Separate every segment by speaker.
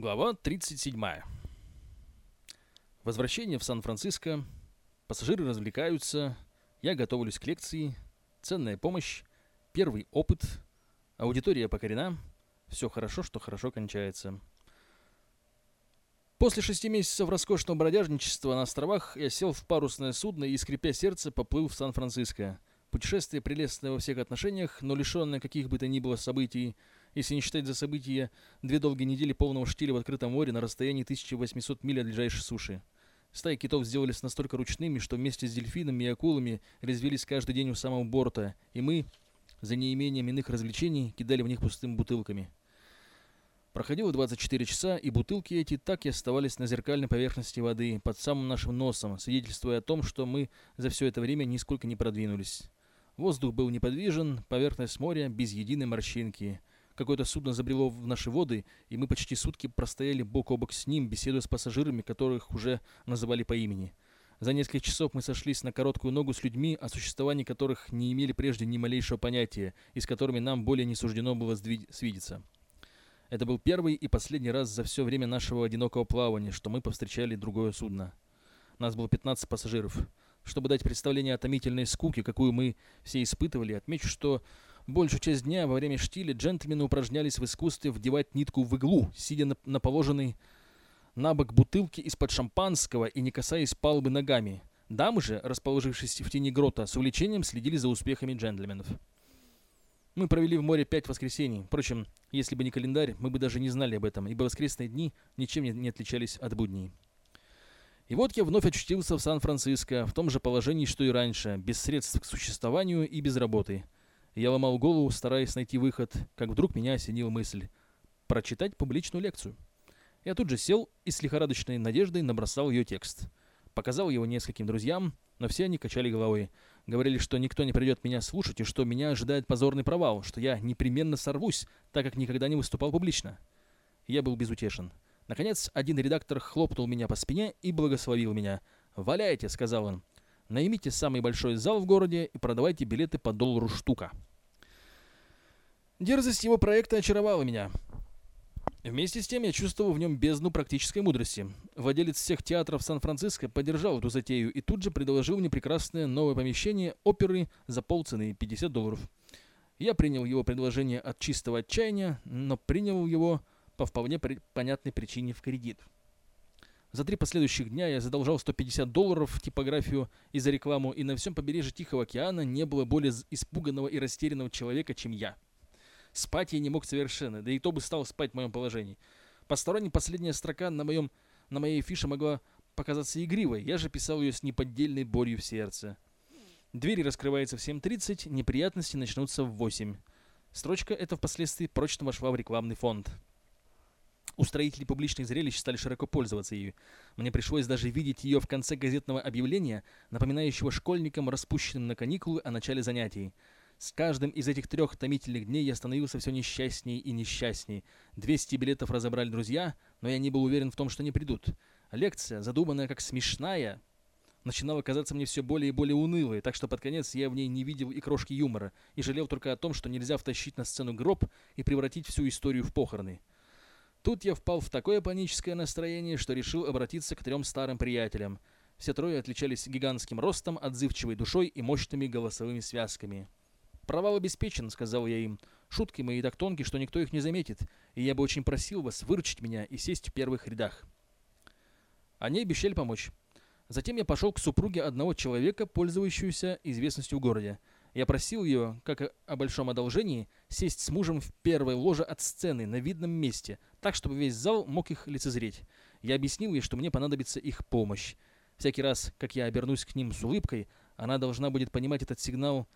Speaker 1: Глава 37. Возвращение в Сан-Франциско. Пассажиры развлекаются. Я готовлюсь к лекции. Ценная помощь. Первый опыт. Аудитория покорена. Все хорошо, что хорошо кончается. После шести месяцев роскошного бродяжничества на островах я сел в парусное судно и, скрипя сердце, поплыл в Сан-Франциско. Путешествие прелестное во всех отношениях, но лишенное каких бы то ни было событий, если не считать за события две долгие недели полного штиля в открытом море на расстоянии 1800 миль от ближайшей суши. Стаи китов сделались настолько ручными, что вместе с дельфинами и акулами резвились каждый день у самого борта, и мы, за неимением иных развлечений, кидали в них пустыми бутылками. Проходило 24 часа, и бутылки эти так и оставались на зеркальной поверхности воды, под самым нашим носом, свидетельствуя о том, что мы за все это время нисколько не продвинулись. Воздух был неподвижен, поверхность моря без единой морщинки — Какое-то судно забрело в наши воды, и мы почти сутки простояли бок о бок с ним, беседуя с пассажирами, которых уже называли по имени. За несколько часов мы сошлись на короткую ногу с людьми, о существовании которых не имели прежде ни малейшего понятия, и с которыми нам более не суждено было свидеться. Это был первый и последний раз за все время нашего одинокого плавания, что мы повстречали другое судно. Нас было 15 пассажиров. Чтобы дать представление о томительной скуке, какую мы все испытывали, отмечу, что Большую часть дня во время штиля джентльмены упражнялись в искусстве вдевать нитку в иглу, сидя на, на положенной на бок бутылки из-под шампанского и не касаясь палубы ногами. Дамы же, расположившись в тени грота, с увлечением следили за успехами джентльменов. Мы провели в море пять воскресений. Впрочем, если бы не календарь, мы бы даже не знали об этом, ибо воскресные дни ничем не, отличались от будней. И вот я вновь очутился в Сан-Франциско, в том же положении, что и раньше, без средств к существованию и без работы – я ломал голову, стараясь найти выход, как вдруг меня осенила мысль прочитать публичную лекцию. Я тут же сел и с лихорадочной надеждой набросал ее текст. Показал его нескольким друзьям, но все они качали головой. Говорили, что никто не придет меня слушать и что меня ожидает позорный провал, что я непременно сорвусь, так как никогда не выступал публично. Я был безутешен. Наконец, один редактор хлопнул меня по спине и благословил меня. «Валяйте», — сказал он. Наймите самый большой зал в городе и продавайте билеты по доллару штука. Дерзость его проекта очаровала меня. Вместе с тем я чувствовал в нем бездну практической мудрости. Владелец всех театров Сан-Франциско поддержал эту затею и тут же предложил мне прекрасное новое помещение оперы за полцены 50 долларов. Я принял его предложение от чистого отчаяния, но принял его по вполне понятной причине в кредит. За три последующих дня я задолжал 150 долларов в типографию и за рекламу, и на всем побережье Тихого океана не было более испуганного и растерянного человека, чем я. Спать я не мог совершенно, да и кто бы стал спать в моем положении. Посторонней последняя строка на, моем, на моей фише могла показаться игривой, я же писал ее с неподдельной болью в сердце. Двери раскрываются в 7.30, неприятности начнутся в 8. Строчка эта впоследствии прочно вошла в рекламный фонд. Устроители публичных зрелищ стали широко пользоваться ею. Мне пришлось даже видеть ее в конце газетного объявления, напоминающего школьникам, распущенным на каникулы, о начале занятий. С каждым из этих трех томительных дней я становился все несчастней и несчастней. 200 билетов разобрали друзья, но я не был уверен в том, что они придут. Лекция, задуманная как смешная, начинала казаться мне все более и более унылой, так что под конец я в ней не видел и крошки юмора, и жалел только о том, что нельзя втащить на сцену гроб и превратить всю историю в похороны. Тут я впал в такое паническое настроение, что решил обратиться к трем старым приятелям. Все трое отличались гигантским ростом, отзывчивой душой и мощными голосовыми связками. «Провал обеспечен», — сказал я им. «Шутки мои так тонкие, что никто их не заметит, и я бы очень просил вас выручить меня и сесть в первых рядах». Они обещали помочь. Затем я пошел к супруге одного человека, пользующегося известностью в городе. Я просил ее, как о большом одолжении, сесть с мужем в первой ложе от сцены на видном месте, так, чтобы весь зал мог их лицезреть. Я объяснил ей, что мне понадобится их помощь. Всякий раз, как я обернусь к ним с улыбкой, она должна будет понимать этот сигнал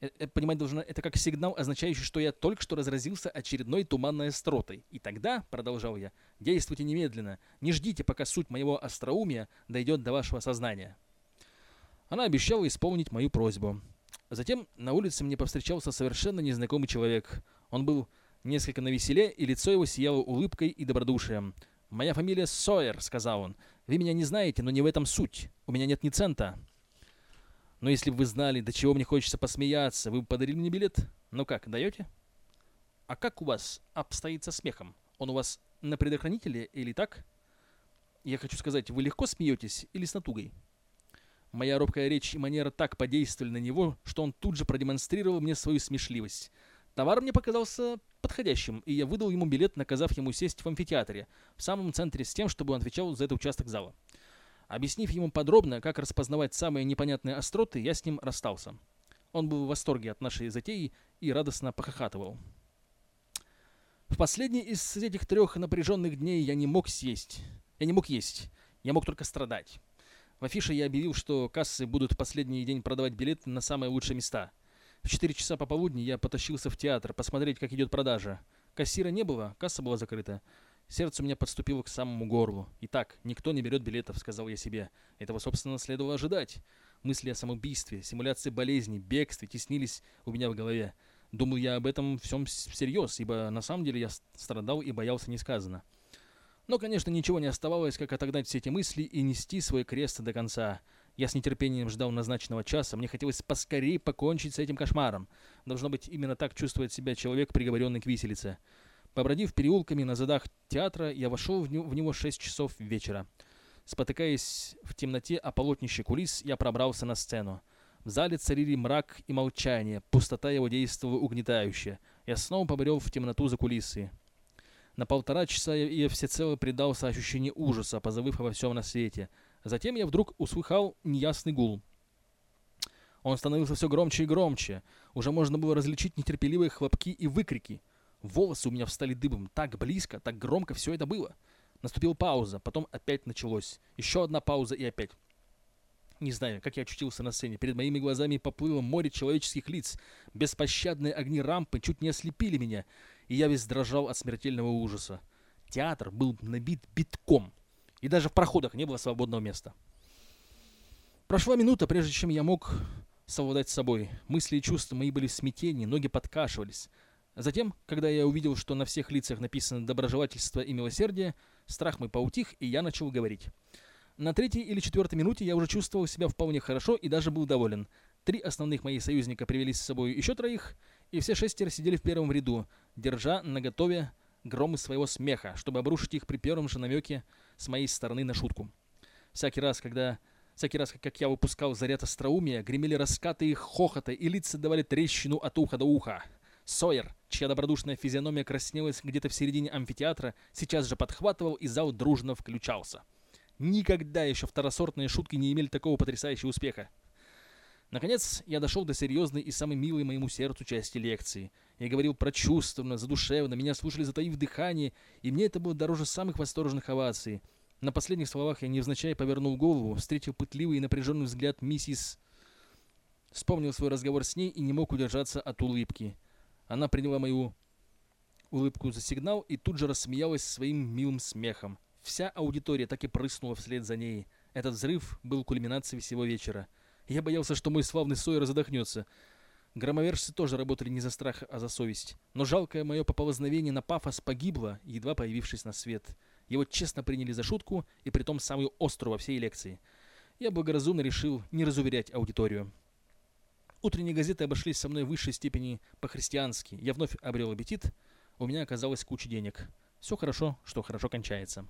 Speaker 1: э, э, понимать должна это как сигнал, означающий, что я только что разразился очередной туманной остротой. И тогда, продолжал я, действуйте немедленно, не ждите, пока суть моего остроумия дойдет до вашего сознания. Она обещала исполнить мою просьбу. Затем на улице мне повстречался совершенно незнакомый человек. Он был несколько навеселе, и лицо его сияло улыбкой и добродушием. «Моя фамилия Сойер», — сказал он. «Вы меня не знаете, но не в этом суть. У меня нет ни цента». «Но если бы вы знали, до чего мне хочется посмеяться, вы бы подарили мне билет? Ну как, даете?» «А как у вас обстоит со смехом? Он у вас на предохранителе или так? Я хочу сказать, вы легко смеетесь или с натугой? Моя робкая речь и манера так подействовали на него, что он тут же продемонстрировал мне свою смешливость. Товар мне показался подходящим, и я выдал ему билет, наказав ему сесть в амфитеатре, в самом центре с тем, чтобы он отвечал за этот участок зала. Объяснив ему подробно, как распознавать самые непонятные остроты, я с ним расстался. Он был в восторге от нашей затеи и радостно похохатывал. В последний из этих трех напряженных дней я не мог съесть. Я не мог есть. Я мог только страдать. В афише я объявил, что кассы будут последний день продавать билеты на самые лучшие места. В 4 часа пополудни я потащился в театр посмотреть, как идет продажа. Кассира не было, касса была закрыта. Сердце у меня подступило к самому горлу. «Итак, никто не берет билетов», — сказал я себе. Этого, собственно, следовало ожидать. Мысли о самоубийстве, симуляции болезни, бегстве теснились у меня в голове. Думал я об этом всем всерьез, ибо на самом деле я страдал и боялся несказанно. Но, конечно, ничего не оставалось, как отогнать все эти мысли и нести свой крест до конца. Я с нетерпением ждал назначенного часа, мне хотелось поскорее покончить с этим кошмаром. Должно быть, именно так чувствует себя человек, приговоренный к виселице. Побродив переулками на задах театра, я вошел в, в него 6 часов вечера. Спотыкаясь в темноте о полотнище кулис, я пробрался на сцену. В зале царили мрак и молчание, пустота его действовала угнетающе. Я снова побрел в темноту за кулисы. На полтора часа я, всецело предался ощущению ужаса, позабыв обо всем на свете. Затем я вдруг услыхал неясный гул. Он становился все громче и громче. Уже можно было различить нетерпеливые хлопки и выкрики. Волосы у меня встали дыбом. Так близко, так громко все это было. Наступила пауза, потом опять началось. Еще одна пауза и опять. Не знаю, как я очутился на сцене. Перед моими глазами поплыло море человеческих лиц. Беспощадные огни рампы чуть не ослепили меня, и я весь дрожал от смертельного ужаса. Театр был набит битком, и даже в проходах не было свободного места. Прошла минута, прежде чем я мог совладать с собой. Мысли и чувства мои были в смятении, ноги подкашивались. Затем, когда я увидел, что на всех лицах написано «доброжелательство и милосердие», страх мой поутих, и я начал говорить. На третьей или четвертой минуте я уже чувствовал себя вполне хорошо и даже был доволен. Три основных моих союзника привели с собой еще троих, и все шестеро сидели в первом ряду, держа наготове громы своего смеха, чтобы обрушить их при первом же намеке с моей стороны на шутку. Всякий раз, когда Всякий раз, как я выпускал заряд остроумия, гремели раскаты их хохота, и лица давали трещину от уха до уха. Сойер, чья добродушная физиономия краснелась где-то в середине амфитеатра, сейчас же подхватывал, и зал дружно включался. Никогда еще второсортные шутки не имели такого потрясающего успеха. Наконец, я дошел до серьезной и самой милой моему сердцу части лекции. Я говорил прочувствованно, задушевно, меня слушали затаив дыхание, и мне это было дороже самых восторженных оваций. На последних словах я невзначай повернул голову, встретил пытливый и напряженный взгляд миссис... Вспомнил свой разговор с ней и не мог удержаться от улыбки. Она приняла мою улыбку за сигнал и тут же рассмеялась своим милым смехом. Вся аудитория так и прыснула вслед за ней. Этот взрыв был кульминацией всего вечера. Я боялся, что мой славный Сойер задохнется. Громовержцы тоже работали не за страх, а за совесть. Но жалкое мое поползновение на пафос погибло, едва появившись на свет. Его честно приняли за шутку, и притом самую острую во всей лекции. Я благоразумно решил не разуверять аудиторию. Утренние газеты обошлись со мной в высшей степени по-христиански. Я вновь обрел аппетит. У меня оказалось куча денег. Все хорошо, что хорошо кончается.